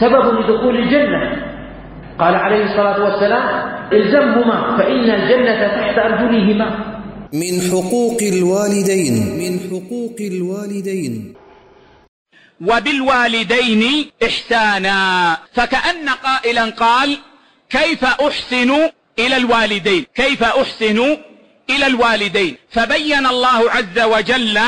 سبب لدخول الجنة. قال عليه الصلاة والسلام إلزمهما فإن الجنة تحت أرجلهما من حقوق الوالدين. من حقوق الوالدين. وبالوالدين إحسانا. فكأن قائلا قال كيف أحسن إلى الوالدين؟ كيف أحسن إلى الوالدين؟ فبين الله عز وجل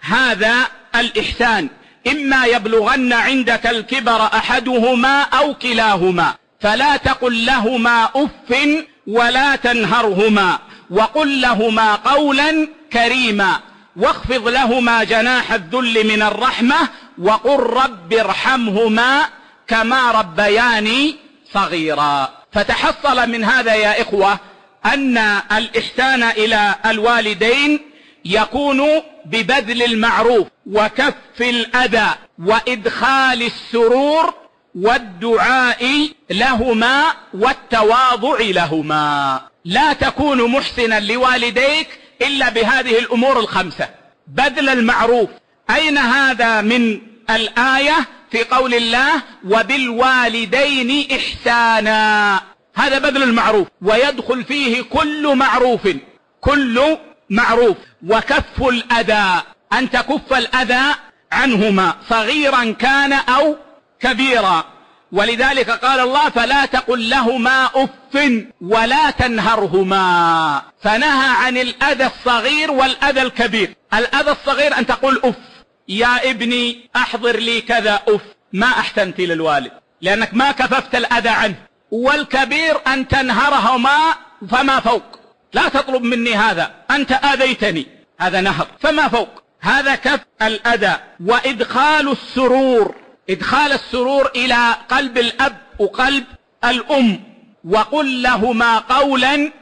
هذا الإحسان. إما يبلغن عندك الكبر أحدهما أو كلاهما فلا تقل لهما أف ولا تنهرهما وقل لهما قولا كريما واخفض لهما جناح الذل من الرحمة وقل رب ارحمهما كما ربياني صغيرا. فتحصل من هذا يا إخوة أن الإحسان إلى الوالدين يكون ببذل المعروف وكف الأذى وإدخال السرور والدعاء لهما والتواضع لهما. لا تكون محسنا لوالديك إلا بهذه الأمور الخمسة. بذل المعروف. أين هذا من الآية في قول الله وبالوالدين إحسانا؟ هذا بذل المعروف. ويدخل فيه كل معروف. كل معروف. وكف الأذى. أن تكف الأذى عنهما صغيرا كان أو كبيرا. ولذلك قال الله فلا تقل لهما أف ولا تنهرهما. فنهى عن الأذى الصغير والأذى الكبير. الأذى الصغير أن تقول أف. يا ابني أحضر لي كذا أف. ما أحسنت للوالد. لأنك ما كففت الأذى عنه. والكبير أن تنهرهما فما فوق. لا تطلب مني هذا. أنت آذيتني. هذا نهر. فما فوق؟ هذا كف الأذى. وإدخال السرور. إدخال السرور إلى قلب الأب وقلب الأم. وقل لهما قولا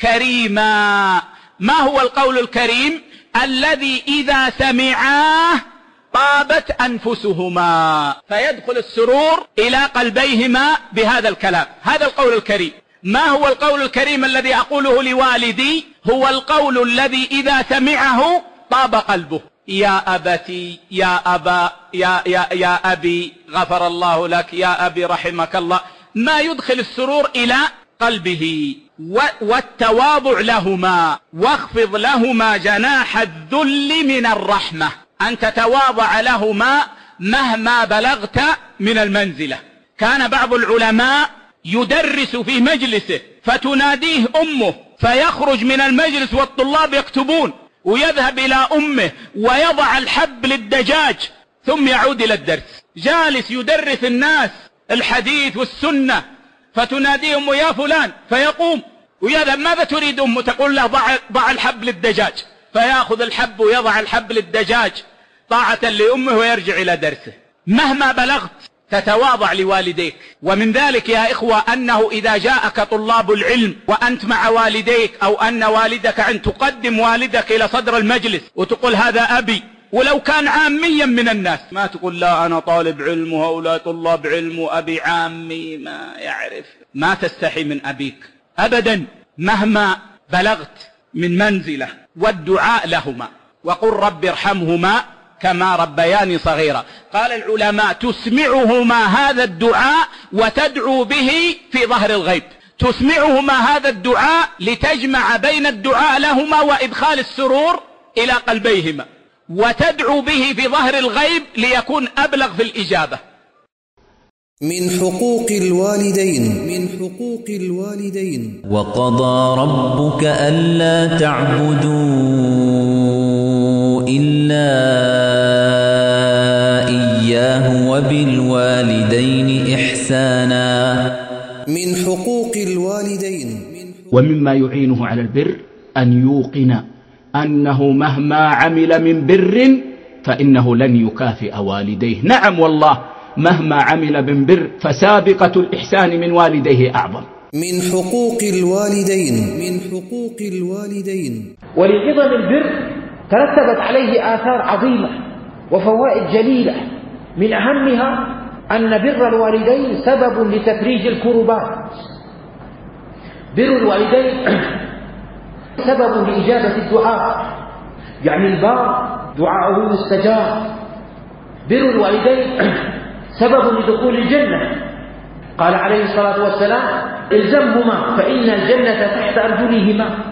كريما. ما هو القول الكريم؟ الذي إذا سمعاه طابت أنفسهما. فيدخل السرور إلى قلبيهما بهذا الكلام. هذا القول الكريم. ما هو القول الكريم الذي أقوله لوالدي؟ هو القول الذي إذا سمعه طاب قلبه. يا أبتي يا أبا يا, يا, يا أبي غفر الله لك. يا أبي رحمك الله. ما يدخل السرور إلى قلبه. والتواضع لهما. واخفض لهما جناح الذل من الرحمة. أن تتواضع لهما مهما بلغت من المنزلة. كان بعض العلماء يدرس في مجلسه فتناديه أمه فيخرج من المجلس والطلاب يكتبون ويذهب إلى أمه ويضع الحب للدجاج ثم يعود إلى الدرس. جالس يدرس الناس الحديث والسنة فتناديه أمه يا فلان! فيقوم ويذهب ماذا تريد أمه؟ تقول له ضع, ضع الحب للدجاج. فيأخذ الحب ويضع الحب للدجاج طاعة لأمه ويرجع إلى درسه. مهما بلغت تتواضع لوالديك. ومن ذلك يا إخوة أنه إذا جاءك طلاب العلم وأنت مع والديك أو أن والدك أن تقدم والدك إلى صدر المجلس وتقول هذا أبي ولو كان عاميا من الناس. ما تقول لا أنا طالب علم وهؤلاء طلاب علم وأبي عامي ما يعرف. ما تستحي من أبيك. أبدا مهما بلغت من منزلة والدعاء لهما وقل رب ارحمهما كما ربياني صغيرا. قال العلماء تسمعهما هذا الدعاء وتدعو به في ظهر الغيب. تسمعهما هذا الدعاء لتجمع بين الدعاء لهما وإدخال السرور إلى قلبيهما. وتدعو به في ظهر الغيب ليكون أبلغ في الإجابة. من حقوق الوالدين. من حقوق الوالدين. وقضى ربك ألا تعبدوا. إلا إياه وبالوالدين إحسانا. من حقوق الوالدين. ومما يعينه على البر أن يوقن أنه مهما عمل من بر فإنه لن يكافئ والديه. نعم والله مهما عمل من بر فسابقة الإحسان من والديه أعظم. من حقوق الوالدين. من حقوق الوالدين. ولعظم البر ترتبت عليه آثار عظيمة وفوائد جليلة. من أهمها أن بر الوالدين سبب لتفريج الكربات. بر الوالدين سبب لإجابة الدعاء. يعني البار دعاءه مستجاب. بر الوالدين سبب لدخول الجنة. قال عليه الصلاة والسلام إلزمهما فإن الجنة تحت أرجلهما.